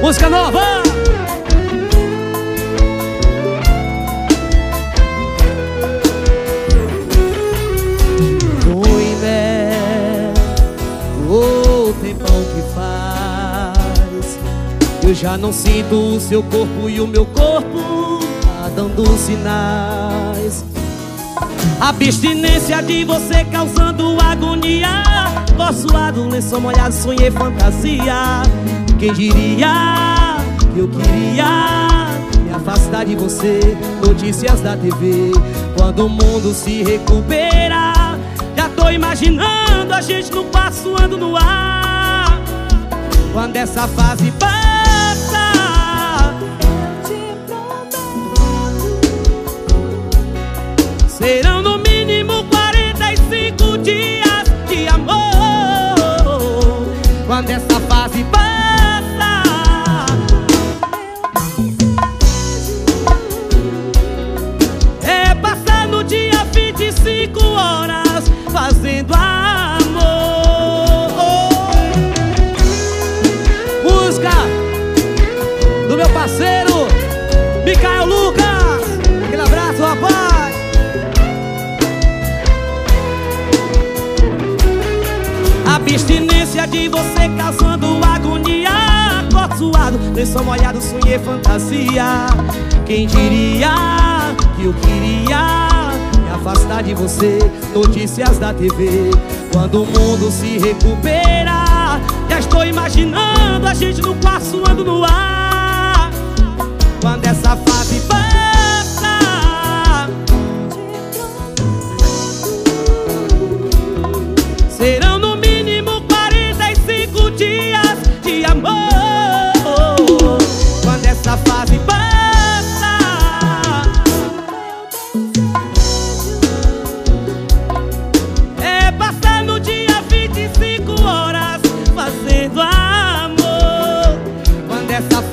Música nova! Oi, né? O tempão que faz Eu já não sinto o seu corpo e o meu corpo Tá dando sinais Abstinência de você causando agonia Voz suado, lençol molhado, sonhei fantasia Quem diria que eu queria Me afastar de você? Notícias da TV Quando o mundo se recupera Já tô imaginando a gente no passo ando no ar. Quando essa fase passa Serão no mínimo 45 dias de amor. Quando essa fase passa Fazendo amor. Do meu parceiro Micael Lucas. Aquele abraço, rapaz. Abstinência de você causando agonia. Corpo suado, lençol molhado, sonhei fantasia. Quem diria que eu queria afastar de você Notícias da TV Quando o mundo se recupera Já estou imaginando a gente no quarto suando no ar. Quando essa fase passa Serão no mínimo 45 dias de amor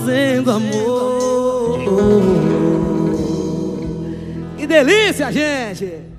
Fazendo amor Que delícia, gente!